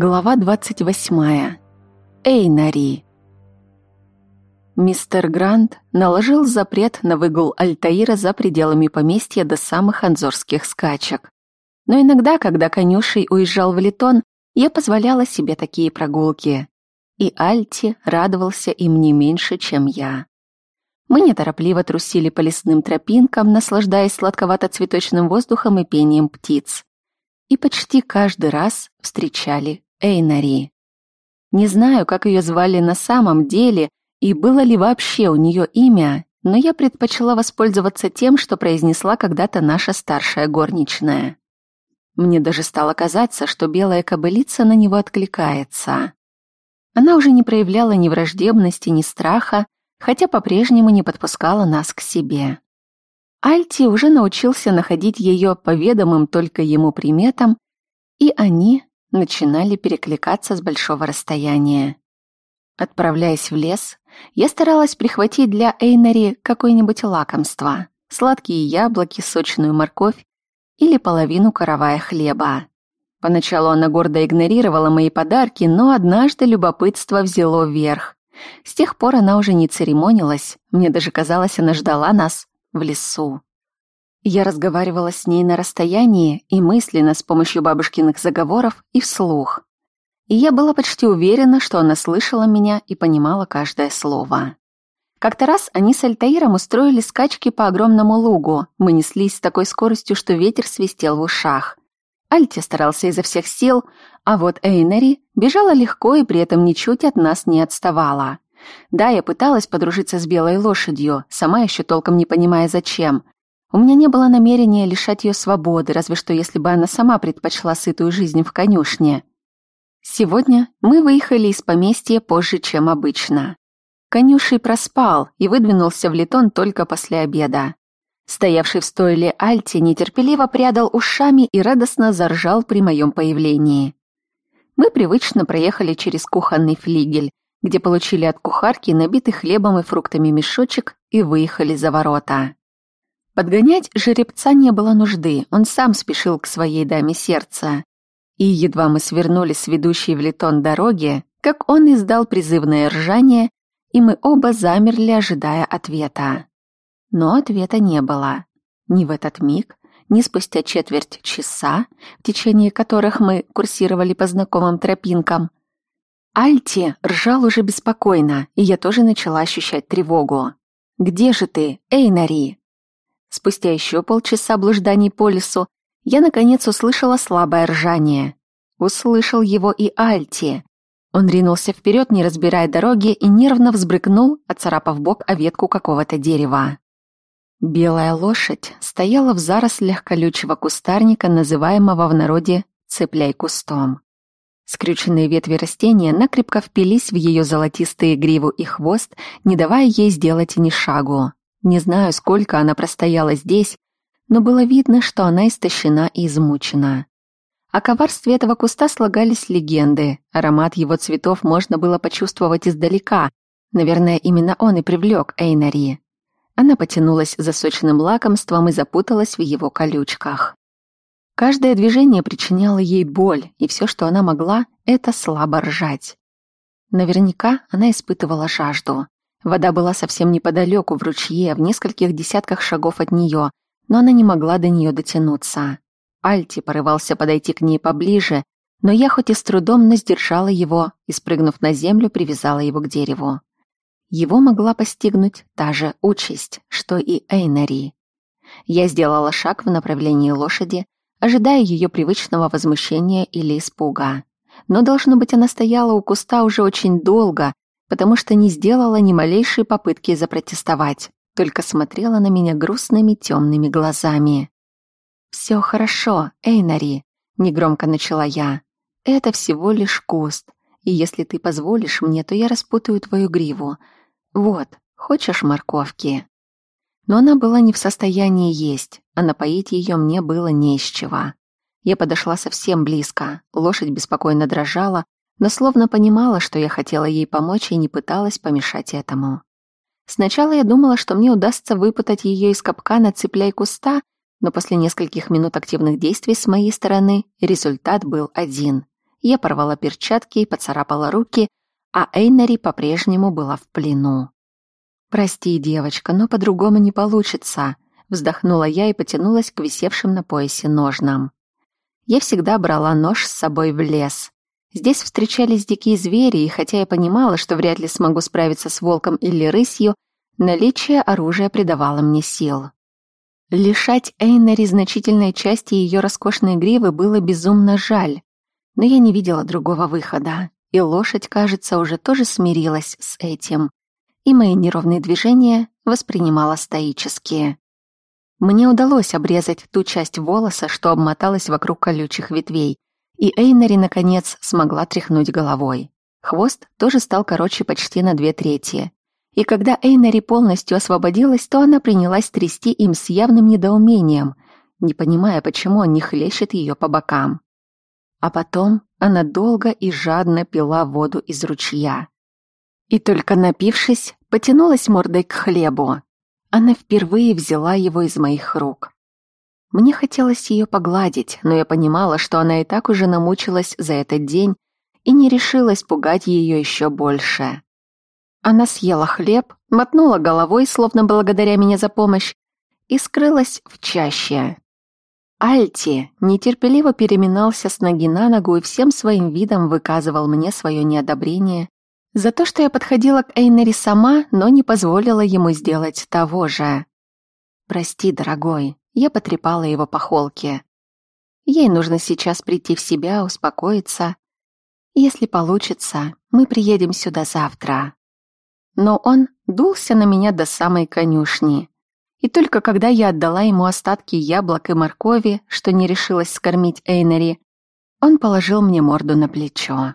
Глава 28. Эйнари. Мистер Грант наложил запрет на выгул Альтаира за пределами поместья до самых анзорских скачек. Но иногда, когда конюшей уезжал в Литон, я позволяла себе такие прогулки. И Альти радовался им не меньше, чем я. Мы неторопливо трусили по лесным тропинкам, наслаждаясь сладковато-цветочным воздухом и пением птиц и почти каждый раз встречали Эйнари. Не знаю, как ее звали на самом деле и было ли вообще у нее имя, но я предпочла воспользоваться тем, что произнесла когда-то наша старшая горничная. Мне даже стало казаться, что белая кобылица на него откликается. Она уже не проявляла ни враждебности, ни страха, хотя по-прежнему не подпускала нас к себе. Альти уже научился находить ее по ведомым только ему приметам, и они начинали перекликаться с большого расстояния. Отправляясь в лес, я старалась прихватить для Эйнари какое-нибудь лакомство, сладкие яблоки, сочную морковь или половину каравая хлеба. Поначалу она гордо игнорировала мои подарки, но однажды любопытство взяло верх. С тех пор она уже не церемонилась, мне даже казалось, она ждала нас, в лесу. Я разговаривала с ней на расстоянии и мысленно с помощью бабушкиных заговоров и вслух. И я была почти уверена, что она слышала меня и понимала каждое слово. Как-то раз они с Альтаиром устроили скачки по огромному лугу. Мы неслись с такой скоростью, что ветер свистел в ушах. Альти старался изо всех сил, а вот Эйнери бежала легко и при этом ничуть от нас не отставала. Да, я пыталась подружиться с белой лошадью, сама еще толком не понимая зачем. У меня не было намерения лишать ее свободы, разве что если бы она сама предпочла сытую жизнь в конюшне. Сегодня мы выехали из поместья позже, чем обычно. Конюший проспал и выдвинулся в литон только после обеда. Стоявший в стойле Альти нетерпеливо прядал ушами и радостно заржал при моем появлении. Мы привычно проехали через кухонный флигель, где получили от кухарки набитый хлебом и фруктами мешочек и выехали за ворота. Подгонять жеребца не было нужды, он сам спешил к своей даме сердца. И едва мы свернули с ведущей в литон дороги, как он издал призывное ржание, и мы оба замерли, ожидая ответа. Но ответа не было. Ни в этот миг, ни спустя четверть часа, в течение которых мы курсировали по знакомым тропинкам, Альти ржал уже беспокойно, и я тоже начала ощущать тревогу. «Где же ты, Эйнари?» Спустя еще полчаса блужданий по лесу я, наконец, услышала слабое ржание. Услышал его и Альти. Он ринулся вперед, не разбирая дороги, и нервно взбрыкнул, оцарапав бок о ветку какого-то дерева. Белая лошадь стояла в зарослях колючего кустарника, называемого в народе «цепляй кустом». Скрюченные ветви растения накрепко впились в ее золотистые гриву и хвост, не давая ей сделать ни шагу. Не знаю, сколько она простояла здесь, но было видно, что она истощена и измучена. О коварстве этого куста слагались легенды. Аромат его цветов можно было почувствовать издалека. Наверное, именно он и привлек Эйнари. Она потянулась за сочным лакомством и запуталась в его колючках. Каждое движение причиняло ей боль, и все, что она могла, это слабо ржать. Наверняка она испытывала жажду. Вода была совсем неподалеку, в ручье, в нескольких десятках шагов от нее, но она не могла до нее дотянуться. Альти порывался подойти к ней поближе, но я хоть и с трудом, но сдержала его и, спрыгнув на землю, привязала его к дереву. Его могла постигнуть та же участь, что и Эйнари. Я сделала шаг в направлении лошади, ожидая ее привычного возмущения или испуга. Но, должно быть, она стояла у куста уже очень долго, потому что не сделала ни малейшей попытки запротестовать, только смотрела на меня грустными темными глазами. «Все хорошо, Эйнари», — негромко начала я. «Это всего лишь куст, и если ты позволишь мне, то я распутаю твою гриву. Вот, хочешь морковки?» Но она была не в состоянии есть, а напоить ее мне было не из чего. Я подошла совсем близко, лошадь беспокойно дрожала, но словно понимала, что я хотела ей помочь и не пыталась помешать этому. Сначала я думала, что мне удастся выпутать ее из капкана цепляй куста, но после нескольких минут активных действий с моей стороны результат был один. я порвала перчатки и поцарапала руки, а Эйнари по-прежнему была в плену. «Прости, девочка, но по-другому не получится», — вздохнула я и потянулась к висевшим на поясе ножнам. Я всегда брала нож с собой в лес. Здесь встречались дикие звери, и хотя я понимала, что вряд ли смогу справиться с волком или рысью, наличие оружия придавало мне сил. Лишать Эйнери значительной части ее роскошной гривы было безумно жаль, но я не видела другого выхода, и лошадь, кажется, уже тоже смирилась с этим, и мои неровные движения воспринимала стоически. Мне удалось обрезать ту часть волоса, что обмоталась вокруг колючих ветвей, и Эйнери, наконец, смогла тряхнуть головой. Хвост тоже стал короче почти на две трети. И когда Эйнери полностью освободилась, то она принялась трясти им с явным недоумением, не понимая, почему он не хлещет ее по бокам. А потом она долго и жадно пила воду из ручья. И только напившись, потянулась мордой к хлебу. Она впервые взяла его из моих рук. Мне хотелось ее погладить, но я понимала, что она и так уже намучилась за этот день и не решилась пугать ее еще больше. Она съела хлеб, мотнула головой, словно благодаря мне за помощь, и скрылась в чаще. Альти нетерпеливо переминался с ноги на ногу и всем своим видом выказывал мне свое неодобрение за то, что я подходила к Эйнери сама, но не позволила ему сделать того же. «Прости, дорогой», я потрепала его по холке. Ей нужно сейчас прийти в себя, успокоиться. Если получится, мы приедем сюда завтра но он дулся на меня до самой конюшни. И только когда я отдала ему остатки яблок и моркови, что не решилась скормить Эйнери, он положил мне морду на плечо.